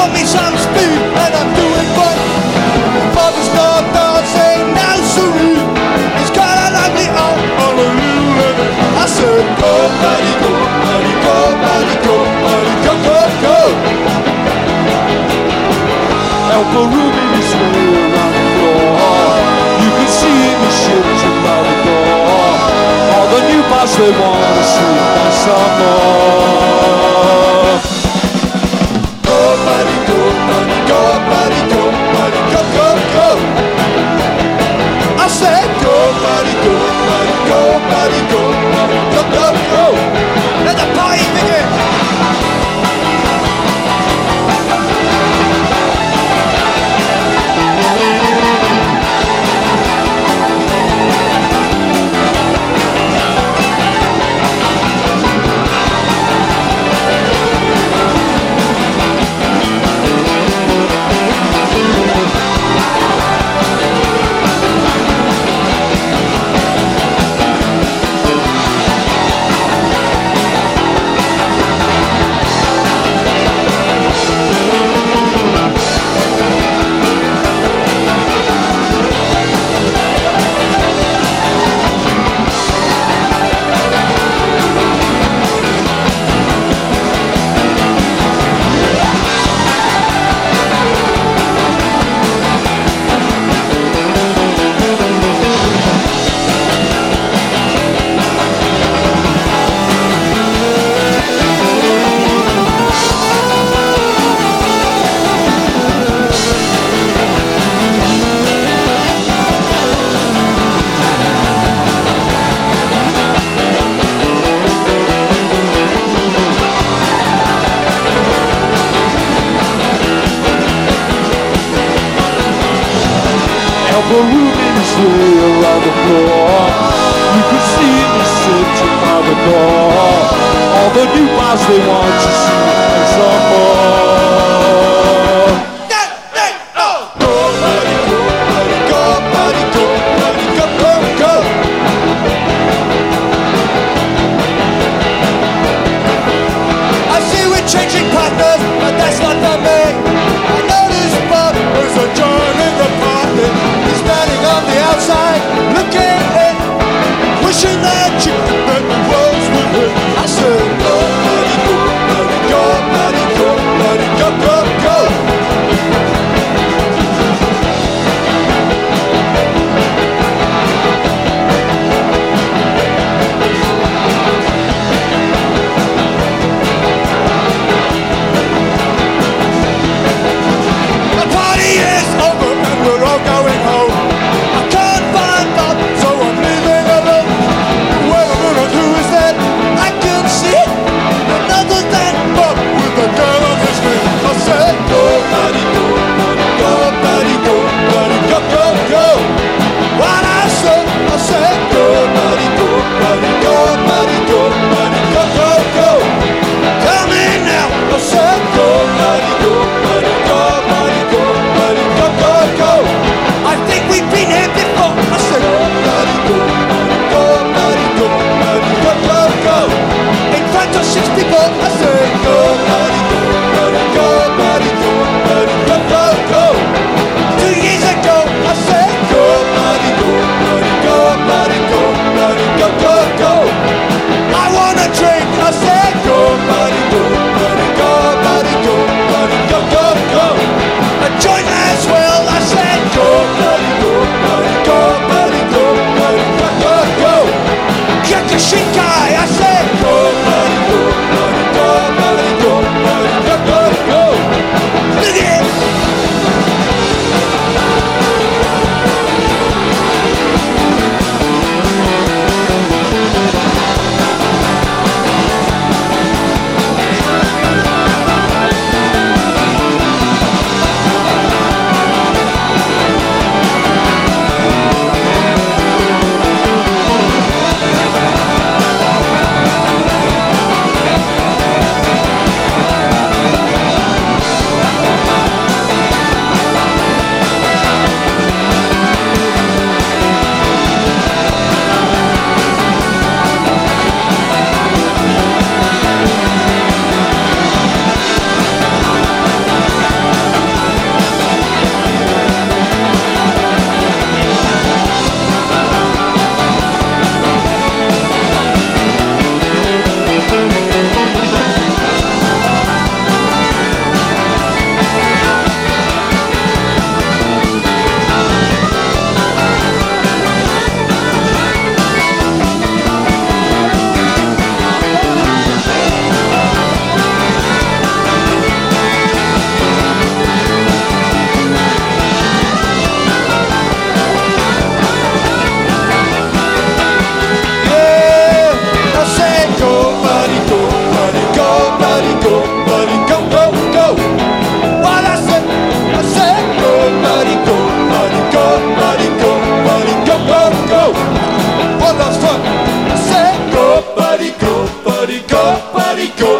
got me some speed and I'm doing fine. Father's not dancing now, sorry. It's kinda lovely, I'm all alone. I said, go, buddy, go, buddy, go, buddy, go, buddy, go, go, go. El Perubi is swaying around the floor. You can see it, the ship's about the door. All the new boss, they wanna see us some more. of a room in his around the floor. You could see him searching by the door. All the new bars they want to see. Johnny Go.